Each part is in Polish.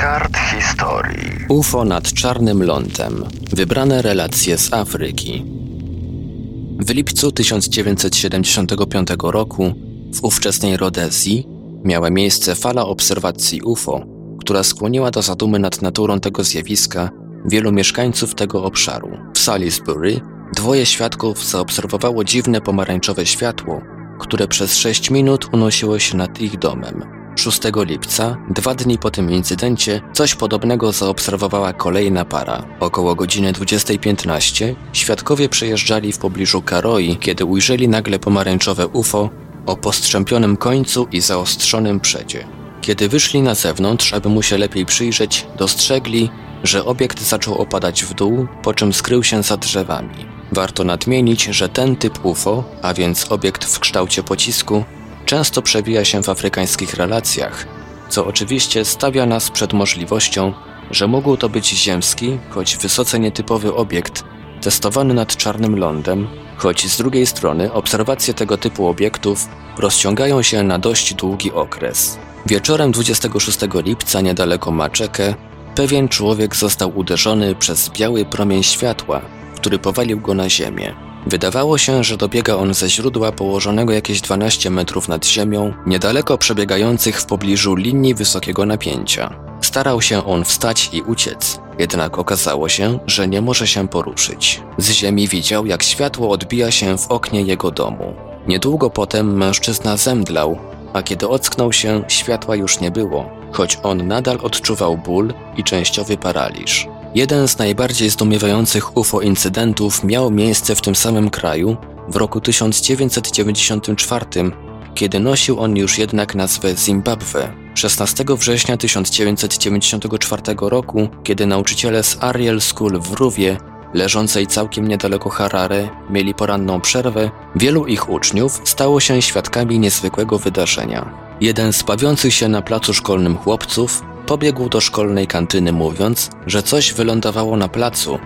kart historii. UFO nad czarnym lądem. Wybrane relacje z Afryki. W lipcu 1975 roku w ówczesnej Rodezji miała miejsce fala obserwacji UFO, która skłoniła do zadumy nad naturą tego zjawiska wielu mieszkańców tego obszaru. W Salisbury dwoje świadków zaobserwowało dziwne pomarańczowe światło, które przez 6 minut unosiło się nad ich domem. 6 lipca, dwa dni po tym incydencie, coś podobnego zaobserwowała kolejna para. Około godziny 20.15 świadkowie przejeżdżali w pobliżu Karoi, kiedy ujrzeli nagle pomarańczowe UFO o postrzępionym końcu i zaostrzonym przedzie. Kiedy wyszli na zewnątrz, aby mu się lepiej przyjrzeć, dostrzegli, że obiekt zaczął opadać w dół, po czym skrył się za drzewami. Warto nadmienić, że ten typ UFO, a więc obiekt w kształcie pocisku, często przewija się w afrykańskich relacjach, co oczywiście stawia nas przed możliwością, że mógł to być ziemski, choć wysoce nietypowy obiekt, testowany nad czarnym lądem, choć z drugiej strony obserwacje tego typu obiektów rozciągają się na dość długi okres. Wieczorem 26 lipca niedaleko Maczekę pewien człowiek został uderzony przez biały promień światła, który powalił go na ziemię. Wydawało się, że dobiega on ze źródła położonego jakieś 12 metrów nad ziemią, niedaleko przebiegających w pobliżu linii wysokiego napięcia. Starał się on wstać i uciec, jednak okazało się, że nie może się poruszyć. Z ziemi widział, jak światło odbija się w oknie jego domu. Niedługo potem mężczyzna zemdlał, a kiedy ocknął się, światła już nie było, choć on nadal odczuwał ból i częściowy paraliż. Jeden z najbardziej zdumiewających UFO incydentów miał miejsce w tym samym kraju w roku 1994, kiedy nosił on już jednak nazwę Zimbabwe. 16 września 1994 roku, kiedy nauczyciele z Ariel School w Ruwie, leżącej całkiem niedaleko Harare, mieli poranną przerwę, wielu ich uczniów stało się świadkami niezwykłego wydarzenia. Jeden z bawiących się na placu szkolnym chłopców pobiegł do szkolnej kantyny mówiąc, że coś wylądowało na placu,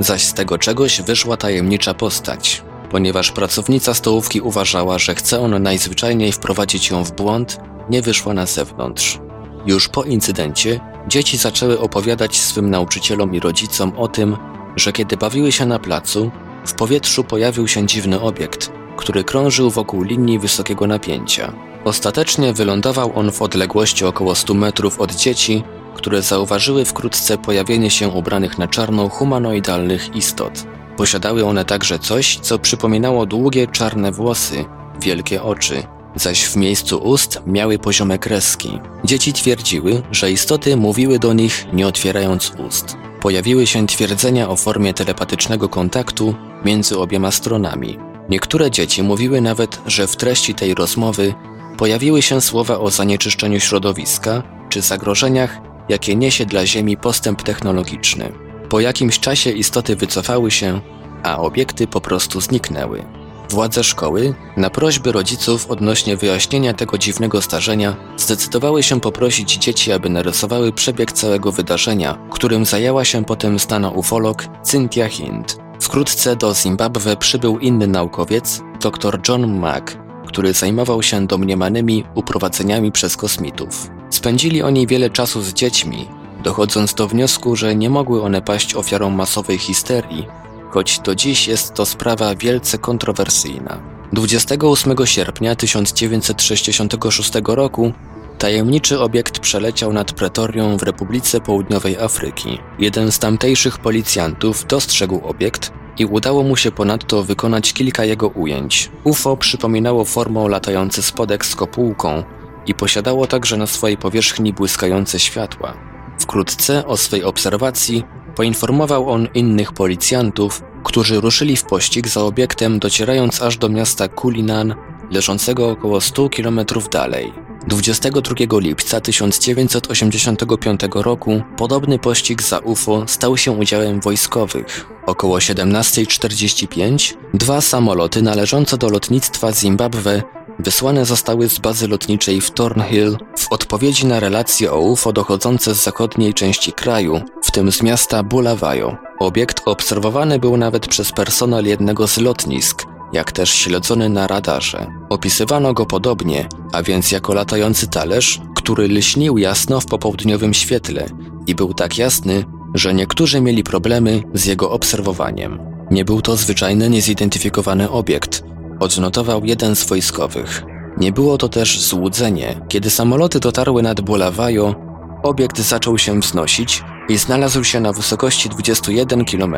zaś z tego czegoś wyszła tajemnicza postać. Ponieważ pracownica stołówki uważała, że chce on najzwyczajniej wprowadzić ją w błąd, nie wyszła na zewnątrz. Już po incydencie dzieci zaczęły opowiadać swym nauczycielom i rodzicom o tym, że kiedy bawiły się na placu, w powietrzu pojawił się dziwny obiekt, który krążył wokół linii wysokiego napięcia. Ostatecznie wylądował on w odległości około 100 metrów od dzieci, które zauważyły wkrótce pojawienie się ubranych na czarno humanoidalnych istot. Posiadały one także coś, co przypominało długie czarne włosy, wielkie oczy, zaś w miejscu ust miały poziome kreski. Dzieci twierdziły, że istoty mówiły do nich nie otwierając ust. Pojawiły się twierdzenia o formie telepatycznego kontaktu między obiema stronami. Niektóre dzieci mówiły nawet, że w treści tej rozmowy pojawiły się słowa o zanieczyszczeniu środowiska czy zagrożeniach, jakie niesie dla Ziemi postęp technologiczny. Po jakimś czasie istoty wycofały się, a obiekty po prostu zniknęły. Władze szkoły, na prośby rodziców odnośnie wyjaśnienia tego dziwnego zdarzenia, zdecydowały się poprosić dzieci, aby narysowały przebieg całego wydarzenia, którym zajęła się potem znana ufolog Cynthia Hind. Wkrótce do Zimbabwe przybył inny naukowiec, dr John Mack, który zajmował się domniemanymi uprowadzeniami przez kosmitów. Spędzili oni wiele czasu z dziećmi, dochodząc do wniosku, że nie mogły one paść ofiarą masowej histerii, choć do dziś jest to sprawa wielce kontrowersyjna. 28 sierpnia 1966 roku tajemniczy obiekt przeleciał nad Pretorią w Republice Południowej Afryki. Jeden z tamtejszych policjantów dostrzegł obiekt i udało mu się ponadto wykonać kilka jego ujęć. UFO przypominało formą latający spodek z kopułką i posiadało także na swojej powierzchni błyskające światła. Wkrótce o swej obserwacji poinformował on innych policjantów, którzy ruszyli w pościg za obiektem, docierając aż do miasta Kulinan, leżącego około 100 km dalej. 22 lipca 1985 roku podobny pościg za UFO stał się udziałem wojskowych. Około 17.45 dwa samoloty należące do lotnictwa Zimbabwe wysłane zostały z bazy lotniczej w Thornhill w odpowiedzi na relacje o UFO dochodzące z zachodniej części kraju, w tym z miasta Bulawayo. Obiekt obserwowany był nawet przez personel jednego z lotnisk, jak też śledzony na radarze. Opisywano go podobnie, a więc jako latający talerz, który lśnił jasno w popołudniowym świetle i był tak jasny, że niektórzy mieli problemy z jego obserwowaniem. Nie był to zwyczajny, niezidentyfikowany obiekt, odnotował jeden z wojskowych. Nie było to też złudzenie. Kiedy samoloty dotarły nad Bulawajo, obiekt zaczął się wznosić i znalazł się na wysokości 21 km.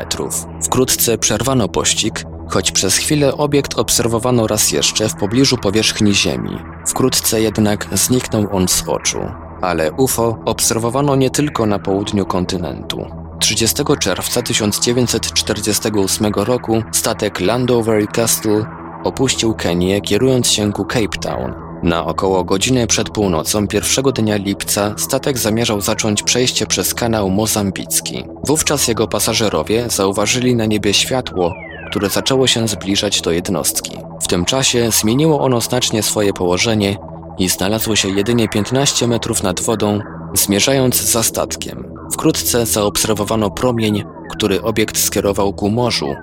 Wkrótce przerwano pościg, choć przez chwilę obiekt obserwowano raz jeszcze w pobliżu powierzchni Ziemi. Wkrótce jednak zniknął on z oczu. Ale UFO obserwowano nie tylko na południu kontynentu. 30 czerwca 1948 roku statek Landover Castle opuścił Kenię kierując się ku Cape Town. Na około godzinę przed północą pierwszego dnia lipca statek zamierzał zacząć przejście przez kanał mozambicki. Wówczas jego pasażerowie zauważyli na niebie światło, które zaczęło się zbliżać do jednostki. W tym czasie zmieniło ono znacznie swoje położenie i znalazło się jedynie 15 metrów nad wodą, zmierzając za statkiem. Wkrótce zaobserwowano promień, który obiekt skierował ku morzu,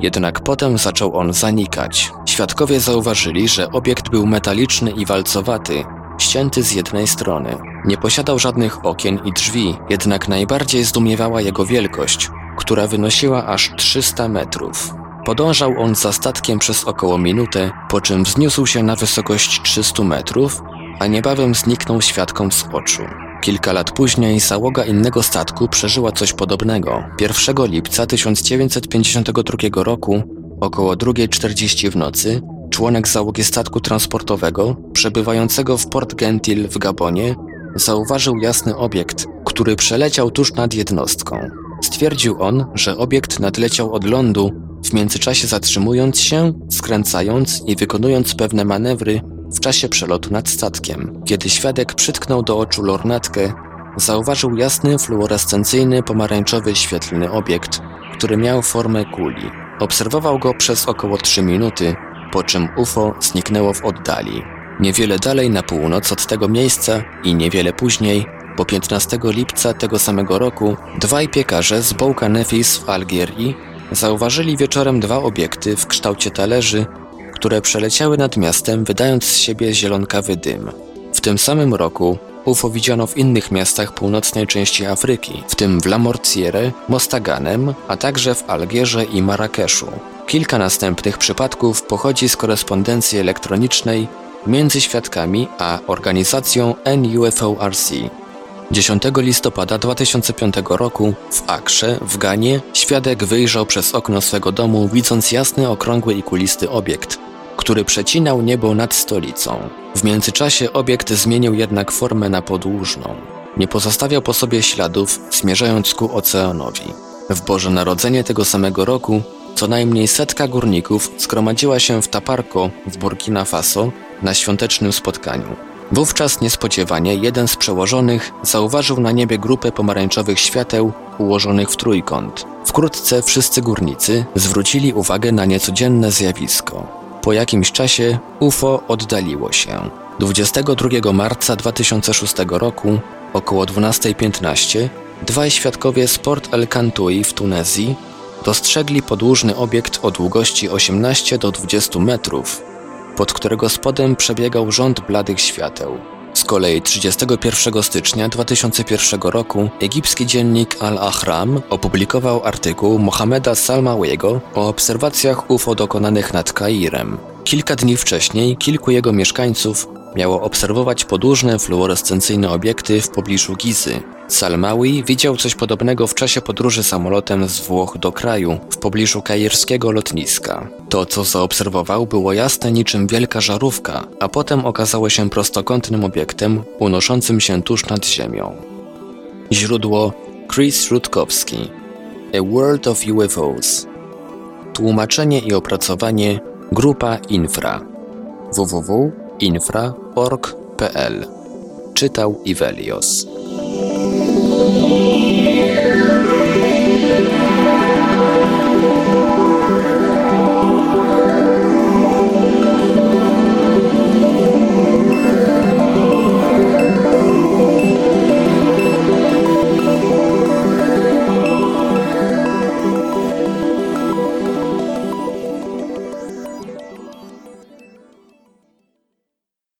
jednak potem zaczął on zanikać. Świadkowie zauważyli, że obiekt był metaliczny i walcowaty, ścięty z jednej strony. Nie posiadał żadnych okien i drzwi, jednak najbardziej zdumiewała jego wielkość, która wynosiła aż 300 metrów. Podążał on za statkiem przez około minutę, po czym wzniósł się na wysokość 300 metrów, a niebawem zniknął świadkom z oczu. Kilka lat później załoga innego statku przeżyła coś podobnego. 1 lipca 1952 roku, około 2.40 w nocy, członek załogi statku transportowego, przebywającego w Port Gentil w Gabonie, zauważył jasny obiekt, który przeleciał tuż nad jednostką. Stwierdził on, że obiekt nadleciał od lądu, w międzyczasie zatrzymując się, skręcając i wykonując pewne manewry w czasie przelotu nad statkiem. Kiedy świadek przytknął do oczu lornetkę, zauważył jasny, fluorescencyjny, pomarańczowy, świetlny obiekt, który miał formę kuli. Obserwował go przez około 3 minuty, po czym UFO zniknęło w oddali. Niewiele dalej na północ od tego miejsca i niewiele później, po 15 lipca tego samego roku, dwaj piekarze z Bouka Nefis w Algierii zauważyli wieczorem dwa obiekty w kształcie talerzy które przeleciały nad miastem, wydając z siebie zielonkawy dym. W tym samym roku UFO widziano w innych miastach północnej części Afryki, w tym w La Mortiere, Mostaganem, a także w Algierze i Marrakeszu. Kilka następnych przypadków pochodzi z korespondencji elektronicznej między świadkami a organizacją NUFORC. 10 listopada 2005 roku w Akrze, w Ganie, świadek wyjrzał przez okno swego domu, widząc jasny, okrągły i kulisty obiekt, który przecinał niebo nad stolicą. W międzyczasie obiekt zmienił jednak formę na podłużną. Nie pozostawiał po sobie śladów, zmierzając ku oceanowi. W Boże Narodzenie tego samego roku co najmniej setka górników zgromadziła się w Taparko w Burkina Faso na świątecznym spotkaniu. Wówczas niespodziewanie jeden z przełożonych zauważył na niebie grupę pomarańczowych świateł ułożonych w trójkąt. Wkrótce wszyscy górnicy zwrócili uwagę na niecodzienne zjawisko. Po jakimś czasie UFO oddaliło się. 22 marca 2006 roku, około 12.15, dwaj świadkowie z Port El Kantui w Tunezji dostrzegli podłużny obiekt o długości 18 do 20 metrów, pod którego spodem przebiegał rząd bladych świateł. Z kolei 31 stycznia 2001 roku egipski dziennik Al-Ahram opublikował artykuł Mohameda Salmawiego o obserwacjach UFO dokonanych nad Kairem. Kilka dni wcześniej kilku jego mieszkańców miało obserwować podłużne fluorescencyjne obiekty w pobliżu Gizy. Salmawi widział coś podobnego w czasie podróży samolotem z Włoch do kraju, w pobliżu kairskiego lotniska. To, co zaobserwował, było jasne niczym wielka żarówka, a potem okazało się prostokątnym obiektem unoszącym się tuż nad ziemią. Źródło Chris Rutkowski A World of UFOs Tłumaczenie i opracowanie Grupa Infra Czytał you.